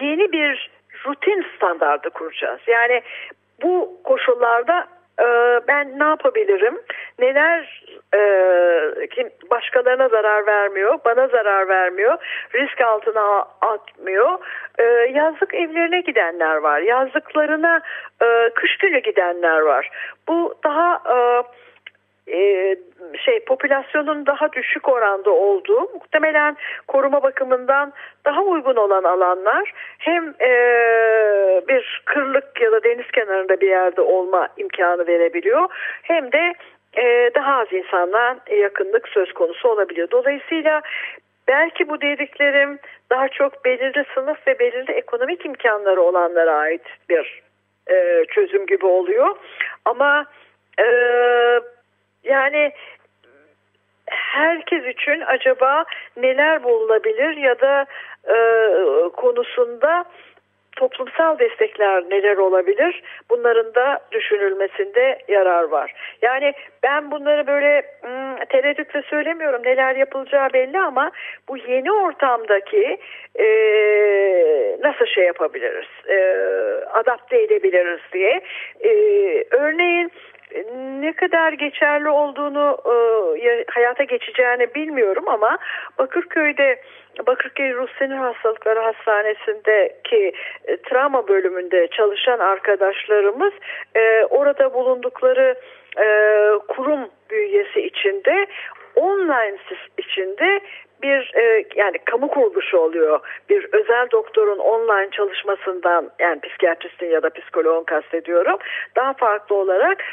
yeni bir rutin standardı kuracağız. Yani bu koşullarda ben ne yapabilirim? Neler e, kim başkalarına zarar vermiyor, bana zarar vermiyor, risk altına atmıyor. E, yazlık evlerine gidenler var, yazlıklarına e, kış günü gidenler var. Bu daha e, e, şey popülasyonun daha düşük oranda olduğu muhtemelen koruma bakımından daha uygun olan alanlar hem e, bir kırlık ya da deniz kenarında bir yerde olma imkanı verebiliyor hem de e, daha az insanla yakınlık söz konusu olabiliyor. Dolayısıyla belki bu dediklerim daha çok belirli sınıf ve belirli ekonomik imkanları olanlara ait bir e, çözüm gibi oluyor. Ama e, yani herkes için acaba neler bulunabilir ya da e, konusunda toplumsal destekler neler olabilir? Bunların da düşünülmesinde yarar var. Yani ben bunları böyle ım, tereddütle söylemiyorum. Neler yapılacağı belli ama bu yeni ortamdaki e, nasıl şey yapabiliriz? E, adapte edebiliriz diye. E, örneğin ne kadar geçerli olduğunu e, hayata geçeceğini bilmiyorum ama Bakırköy'de Bakırköy Ruh Sinir Hastalıkları Hastanesi'ndeki e, travma bölümünde çalışan arkadaşlarımız e, orada bulundukları e, kurum bünyesi içinde online içinde bir e, yani kamu kuruluşu oluyor. Bir özel doktorun online çalışmasından yani psikiyatristin ya da psikoloğun kastediyorum. Daha farklı olarak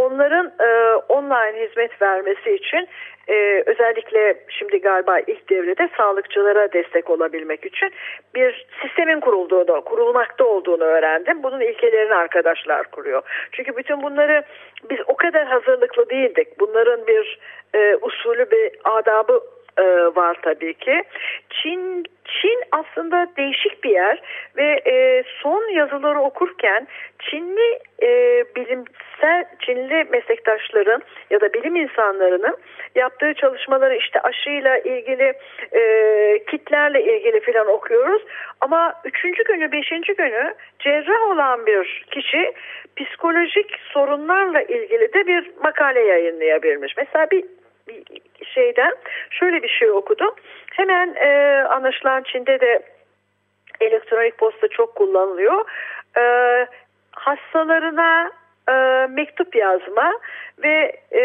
onların e, online hizmet vermesi için e, özellikle şimdi galiba ilk devrede sağlıkçılara destek olabilmek için bir sistemin kurulduğunu, kurulmakta olduğunu öğrendim. Bunun ilkelerini arkadaşlar kuruyor. Çünkü bütün bunları biz o kadar hazırlıklı değildik. Bunların bir e, usulü bir adabı e, var tabii ki. Çin Çin aslında değişik bir yer ve e, son yazıları okurken Çinli e, bilimsel Çinli meslektaşların ya da bilim insanlarının yaptığı çalışmaları işte aşıyla ilgili e, kitlerle ilgili filan okuyoruz ama üçüncü günü beşinci günü cerrah olan bir kişi psikolojik sorunlarla ilgili de bir makale yayınlayabilmiş. Mesela bir şeyden şöyle bir şey okudum. Hemen e, anlaşılan Çin'de de elektronik posta çok kullanılıyor. E, hastalarına e, mektup yazma ve e,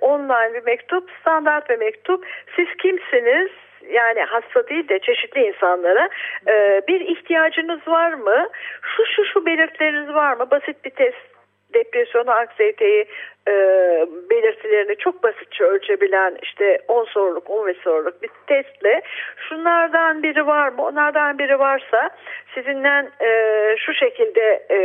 online bir mektup, standart bir mektup. Siz kimsiniz? yani hasta değil de çeşitli insanlara e, bir ihtiyacınız var mı? Şu şu şu belirtileriniz var mı? Basit bir test depresyonu, anksiyeteyi e, belirtilerini çok basitçe ölçebilen işte 10 soruluk 10 soruluk bir testle şunlardan biri var mı? Onlardan biri varsa sizinle e, şu şekilde e,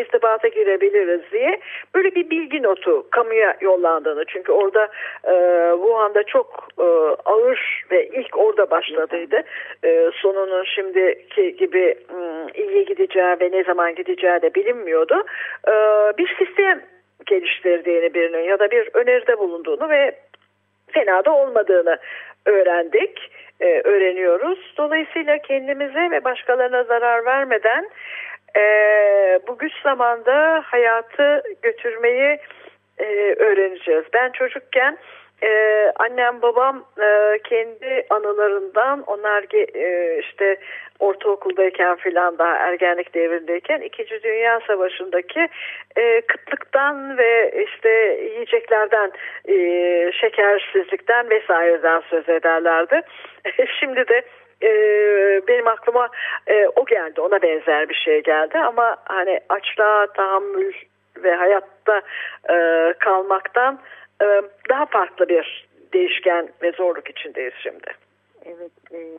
irtibata girebiliriz diye böyle bir bilgi notu kamuya yollandığını. Çünkü orada e, Wuhan'da çok e, ağır ve ilk orada başladıydı. E, sonunun şimdiki gibi e, iyiye gideceği ve ne zaman gideceği de bilinmiyordu. E, bir sistem geliştirdiğini birinin ya da bir öneride bulunduğunu ve fena da olmadığını öğrendik, e, öğreniyoruz. Dolayısıyla kendimize ve başkalarına zarar vermeden e, bu güç zamanda hayatı götürmeyi e, öğreneceğiz. Ben çocukken e, annem babam e, kendi anılarından onlar e, işte ortaokuldayken filan daha ergenlik devrindeyken İkinci Dünya Savaşı'ndaki e, kıtlıktan ve işte yiyeceklerden e, şekersizlikten vesaireden söz ederlerdi. Şimdi de e, benim aklıma e, o geldi ona benzer bir şey geldi ama hani açlığa tahammül ve hayatta e, kalmaktan daha farklı bir değişken ve zorluk içindeyiz şimdi. Evet, e,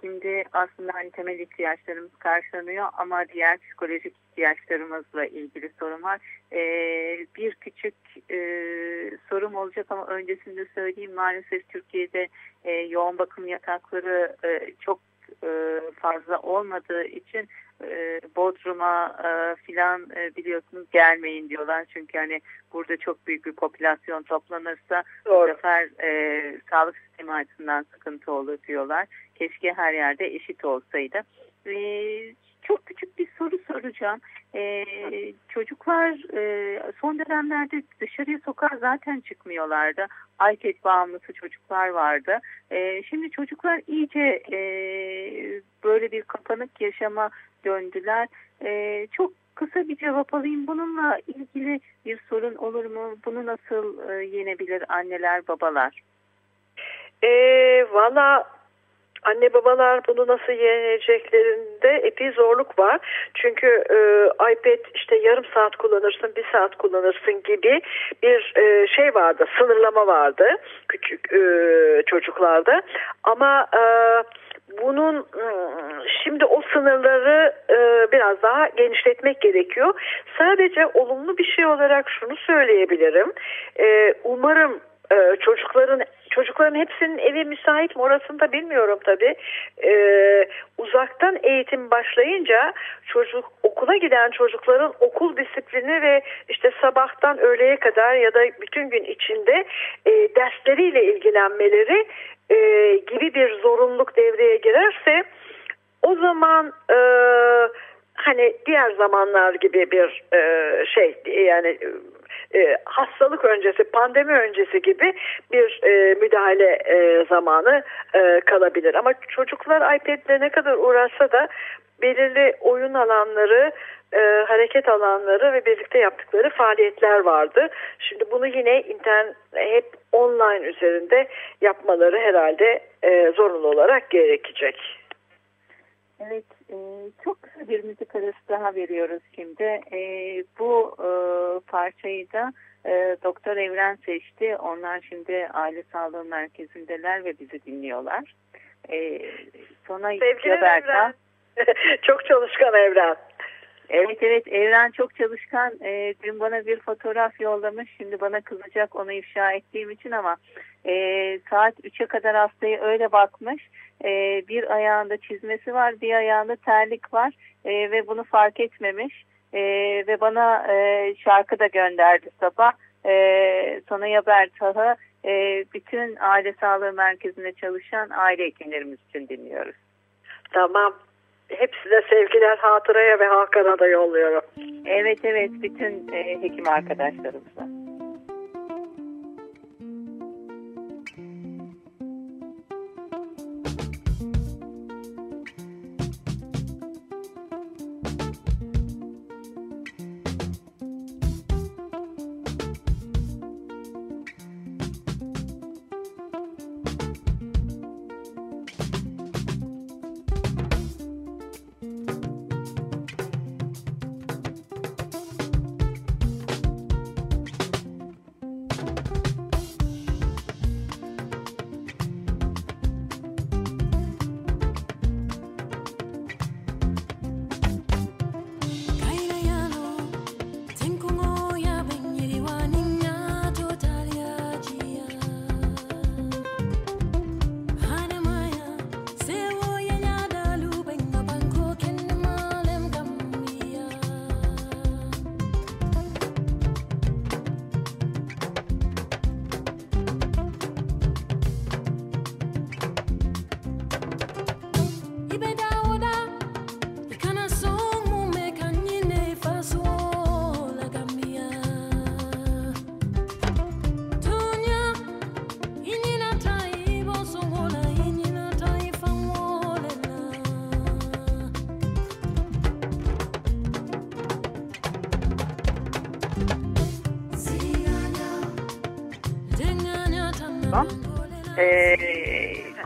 şimdi aslında hani temel ihtiyaçlarımız karşılanıyor ama diğer psikolojik ihtiyaçlarımızla ilgili sorun var. E, bir küçük e, sorum olacak ama öncesinde söyleyeyim maalesef Türkiye'de e, yoğun bakım yatakları e, çok e, fazla olmadığı için e, Bodrum'a e, filan e, biliyorsunuz gelmeyin diyorlar. Çünkü hani burada çok büyük bir popülasyon toplanırsa Doğru. bu sefer e, sağlık sistemi açısından sıkıntı olur diyorlar. Keşke her yerde eşit olsaydı. E, çok küçük bir soru soracağım. Ee, çocuklar e, son dönemlerde dışarıya sokağa zaten çıkmıyorlardı. iPad bağımlısı çocuklar vardı. E, şimdi çocuklar iyice e, böyle bir kapanık yaşama döndüler. E, çok kısa bir cevap alayım. Bununla ilgili bir sorun olur mu? Bunu nasıl e, yenebilir anneler, babalar? E, Valla anne babalar bunu nasıl yeneceklerinde epey zorluk var. Çünkü e, iPad işte yarım saat kullanırsın, bir saat kullanırsın gibi bir e, şey vardı, sınırlama vardı küçük e, çocuklarda. Ama e, bunun ıı, şimdi o sınırları e, biraz daha genişletmek gerekiyor. Sadece olumlu bir şey olarak şunu söyleyebilirim. Umarım e, çocukların çocukların hepsinin evi müsait mi orasını da bilmiyorum tabi. Ee, uzaktan eğitim başlayınca çocuk okula giden çocukların okul disiplini ve işte sabahtan öğleye kadar ya da bütün gün içinde e, dersleriyle ilgilenmeleri e, gibi bir zorunluluk devreye girerse o zaman e, hani diğer zamanlar gibi bir e, şey yani e, hastalık öncesi, pandemi öncesi gibi bir e, müdahale e, zamanı e, kalabilir. Ama çocuklar iPad'le ne kadar uğraşsa da belirli oyun alanları, e, hareket alanları ve birlikte yaptıkları faaliyetler vardı. Şimdi bunu yine internet hep online üzerinde yapmaları herhalde e, zorunlu olarak gerekecek. Evet, e, çok kısa bir müzik arası daha veriyoruz şimdi. E, bu e, parçayı da e, Doktor Evren seçti. Onlar şimdi aile sağlığı merkezindeler ve bizi dinliyorlar. E, sonra Sevgili Evren. çok çalışkan Evren. Evet evet Evren çok çalışkan. E, dün bana bir fotoğraf yollamış. Şimdi bana kızacak onu ifşa ettiğim için ama e, saat 3'e kadar hastaya öyle bakmış. E, bir ayağında çizmesi var, bir ayağında terlik var e, ve bunu fark etmemiş. E, ve bana e, şarkı da gönderdi sabah. E, Sonaya Bertah'ı e, bütün aile sağlığı merkezinde çalışan aile hekimlerimiz için dinliyoruz. Tamam. Hepsine sevgiler hatıraya ve Hakan'a da yolluyorum. Evet evet bütün e, hekim arkadaşlarımıza.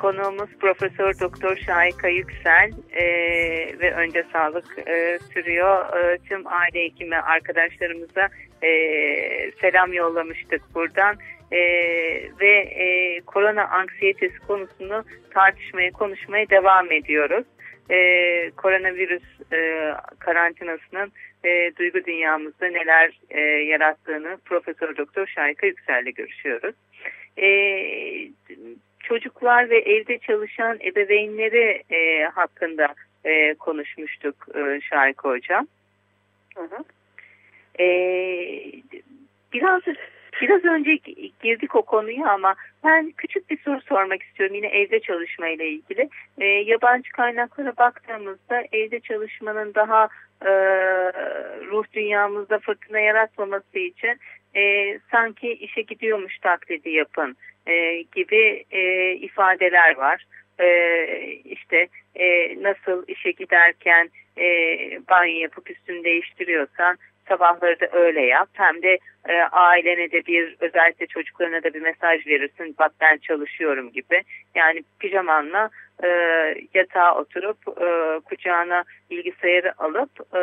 Konuğumuz Profesör Doktor Şahika Yüksel e, ve önce sağlık e, sürüyor. E, tüm aile hekimi arkadaşlarımıza e, selam yollamıştık buradan e, ve e, korona anksiyetesi konusunu tartışmaya konuşmaya devam ediyoruz. E, koronavirüs e, karantinasının e, duygu dünyamızda neler e, yarattığını Profesör Doktor Şahika Yüksel'le görüşüyoruz. E, çocuklar ve evde çalışan ebeveynleri e, hakkında e, konuşmuştuk e, Şahika Hocam. Hı hı. E, biraz biraz önce girdik o konuya ama ben küçük bir soru sormak istiyorum yine evde çalışma ile ilgili. E, yabancı kaynaklara baktığımızda evde çalışmanın daha e, ruh dünyamızda fırtına yaratmaması için e, sanki işe gidiyormuş taklidi yapın e, gibi e, ifadeler var. E, işte e, nasıl işe giderken e, banyo yapıp üstünü değiştiriyorsan sabahları da öyle yap. Hem de e, ailene de bir özellikle çocuklarına da bir mesaj verirsin. Bak ben çalışıyorum gibi. Yani pijamanla e, yatağa oturup e, kucağına bilgisayarı alıp e,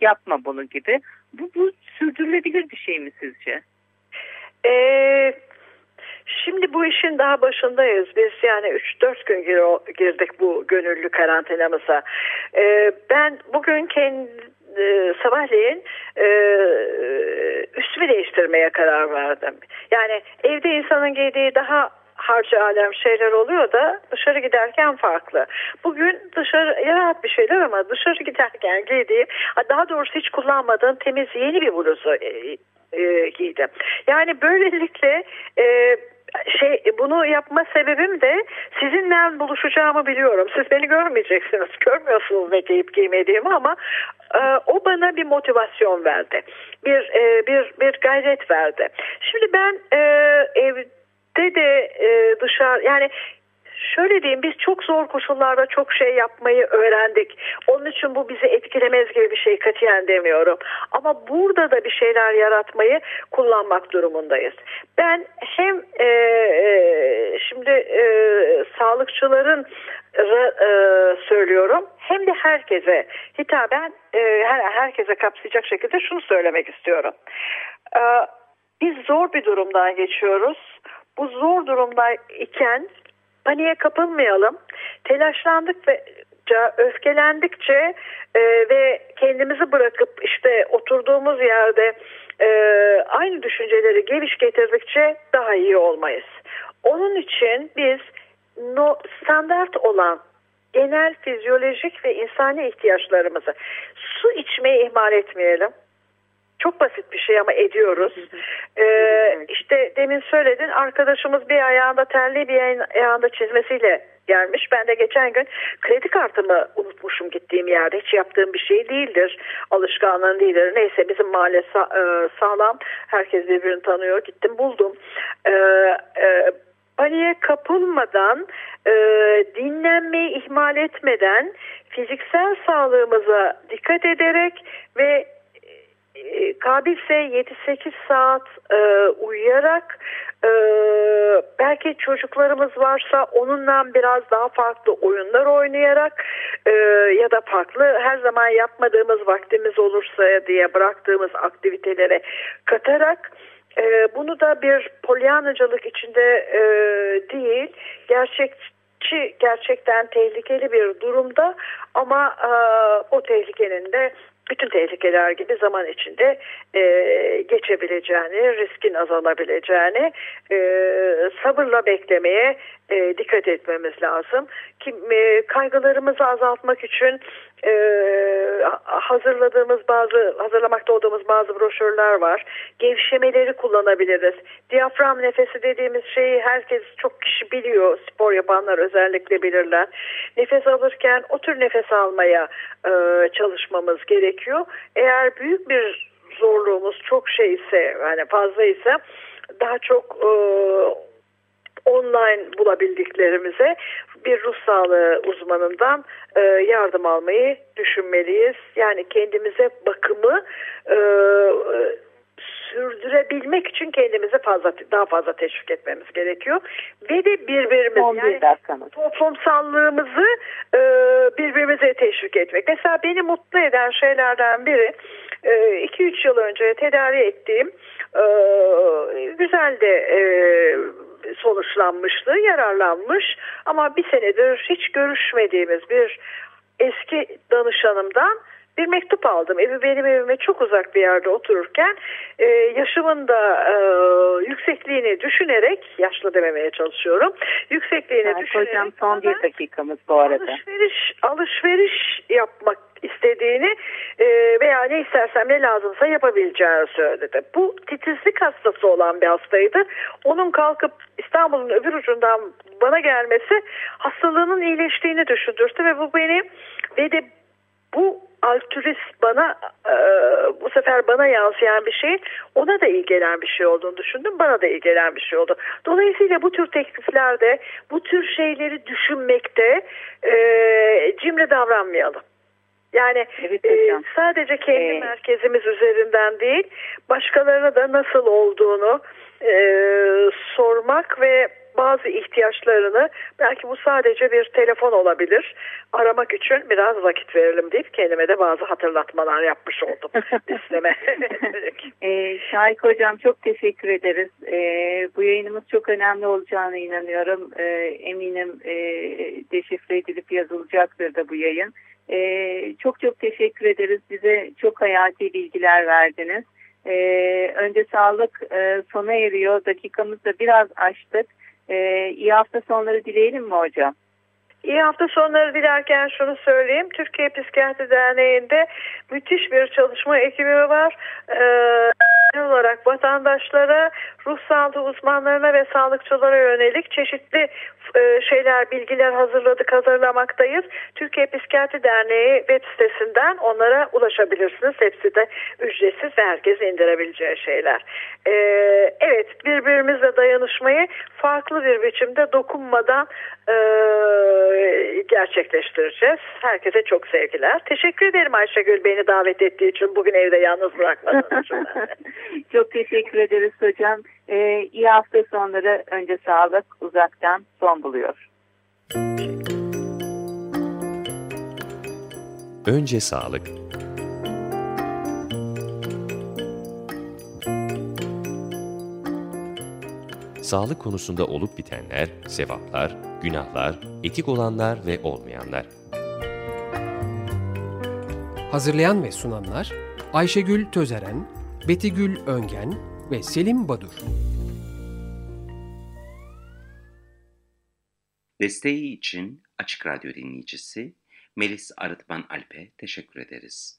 yapma bunu gibi. Bu, bu sürdürülebilir bir şey mi sizce? Ee, şimdi bu işin daha başındayız. Biz yani 3-4 gün girdik bu gönüllü karantinamıza. Ee, ben bugün kendi e, sabahleyin e, üstümü değiştirmeye karar verdim. Yani evde insanın giydiği daha harcı alem şeyler oluyor da dışarı giderken farklı. Bugün dışarı rahat bir şeyler ama dışarı giderken giydiğim daha doğrusu hiç kullanmadığım temiz yeni bir bluzu e, e, giydim. Yani böylelikle e, şey bunu yapma sebebim de sizinle buluşacağımı biliyorum. Siz beni görmeyeceksiniz. Görmüyorsunuz ne giyip giymediğimi ama e, o bana bir motivasyon verdi. Bir e, bir bir gayret verdi. Şimdi ben e, evde de e, dışarı yani şöyle diyeyim biz çok zor koşullarda çok şey yapmayı öğrendik. Onun için bu bizi etkilemez gibi bir şey katiyen demiyorum. Ama burada da bir şeyler yaratmayı kullanmak durumundayız. Ben hem e, e, şimdi e, sağlıkçıların e, söylüyorum hem de herkese hitaben e, her, herkese kapsayacak şekilde şunu söylemek istiyorum. E, biz zor bir durumdan geçiyoruz. Bu zor durumda iken paniğe kapılmayalım. Telaşlandık ve öfkelendikçe e, ve kendimizi bırakıp işte oturduğumuz yerde e, aynı düşünceleri geviş getirdikçe daha iyi olmayız. Onun için biz no, standart olan genel fizyolojik ve insani ihtiyaçlarımızı su içmeyi ihmal etmeyelim. Çok basit bir şey ama ediyoruz. Ee, işte demin söyledin arkadaşımız bir ayağında terli bir ayağında çizmesiyle gelmiş. Ben de geçen gün kredi kartımı unutmuşum gittiğim yerde. Hiç yaptığım bir şey değildir. Alışkanlığın değildir. Neyse bizim mahalle sa- sağlam. Herkes birbirini tanıyor. Gittim buldum. Ee, e, paniğe kapılmadan e, dinlenmeyi ihmal etmeden fiziksel sağlığımıza dikkat ederek ve kabilse 7-8 saat e, uyuyarak e, belki çocuklarımız varsa onunla biraz daha farklı oyunlar oynayarak e, ya da farklı her zaman yapmadığımız vaktimiz olursa diye bıraktığımız aktivitelere katarak e, bunu da bir polyanacılık içinde e, değil gerçekçi gerçekten tehlikeli bir durumda ama e, o tehlikenin de bütün tehlikeler gibi zaman içinde e, geçebileceğini, riskin azalabileceğini e, sabırla beklemeye e, dikkat etmemiz lazım. Ki, e, kaygılarımızı azaltmak için e, hazırladığımız bazı, hazırlamakta olduğumuz bazı broşürler var. Gevşemeleri kullanabiliriz. Diyafram nefesi dediğimiz şeyi herkes çok kişi biliyor. Spor yapanlar özellikle bilirler. Nefes alırken o tür nefes almaya e, çalışmamız gerekiyor. Eğer büyük bir zorluğumuz çok şey ise yani fazla ise daha çok e, online bulabildiklerimize bir ruh sağlığı uzmanından e, yardım almayı düşünmeliyiz. Yani kendimize bakımı e, sürdürebilmek için kendimizi fazla daha fazla teşvik etmemiz gerekiyor. Ve de birbirimiz yani dakikamız. toplumsallığımızı e, birbirimize teşvik etmek. Mesela beni mutlu eden şeylerden biri 2-3 yıl önce tedavi ettiğim e, güzel de e, sonuçlanmıştı, yararlanmış. Ama bir senedir hiç görüşmediğimiz bir eski danışanımdan bir mektup aldım. Evi benim evime çok uzak bir yerde otururken e, yaşımın da e, yüksekliğini düşünerek yaşlı dememeye çalışıyorum. Yüksekliğini Yani düşünerek hocam son bir dakikamız bu arada. alışveriş alışveriş yapmak istediğini e, veya ne istersem ne lazımsa yapabileceğini söyledi. Bu titizlik hastası olan bir hastaydı. Onun kalkıp İstanbul'un öbür ucundan bana gelmesi hastalığının iyileştiğini düşündürtü ve bu beni ve de bu altruist bana e, bu sefer bana yansıyan bir şey ona da iyi gelen bir şey olduğunu düşündüm bana da iyi gelen bir şey oldu. Dolayısıyla bu tür tekliflerde bu tür şeyleri düşünmekte e, cimri davranmayalım. Yani Evet e, sadece kendi Ee, merkezimiz üzerinden değil başkalarına da nasıl olduğunu e, sormak ve bazı ihtiyaçlarını belki bu sadece bir telefon olabilir aramak için biraz vakit verelim deyip kendime de bazı hatırlatmalar yapmış oldum listeme. Ee, Şahik Hocam çok teşekkür ederiz. Ee, bu yayınımız çok önemli olacağına inanıyorum. Ee, eminim e, deşifre edilip yazılacaktır da bu yayın. Ee, çok çok teşekkür ederiz. Bize çok hayati bilgiler verdiniz. Ee, önce sağlık e, sona eriyor. Dakikamızı da biraz açtık. Ee, iyi hafta sonları dileyelim mi hocam? İyi hafta sonları dilerken şunu söyleyeyim. Türkiye Psikiyatri Derneği'nde müthiş bir çalışma ekibi var. Ee, genel olarak vatandaşlara, ruh sağlığı uzmanlarına ve sağlıkçılara yönelik çeşitli e, şeyler, bilgiler hazırladık, hazırlamaktayız. Türkiye Psikiyatri Derneği web sitesinden onlara ulaşabilirsiniz. Hepsi de ücretsiz ve herkes indirebileceği şeyler. Ee, evet, birbirimizle dayanışmayı farklı bir biçimde dokunmadan e, gerçekleştireceğiz. Herkese çok sevgiler. Teşekkür ederim Ayşegül beni davet ettiği için. Bugün evde yalnız bırakmadığın için. Çok teşekkür ederiz hocam. Ee, iyi hafta sonları önce sağlık uzaktan son buluyor. Önce sağlık. Sağlık konusunda olup bitenler, sevaplar, günahlar, etik olanlar ve olmayanlar. Hazırlayan ve sunanlar Ayşegül Tözeren, Betigül Öngen ve Selim Badur. Desteği için Açık Radyo dinleyicisi Melis Arıtman Alp'e teşekkür ederiz.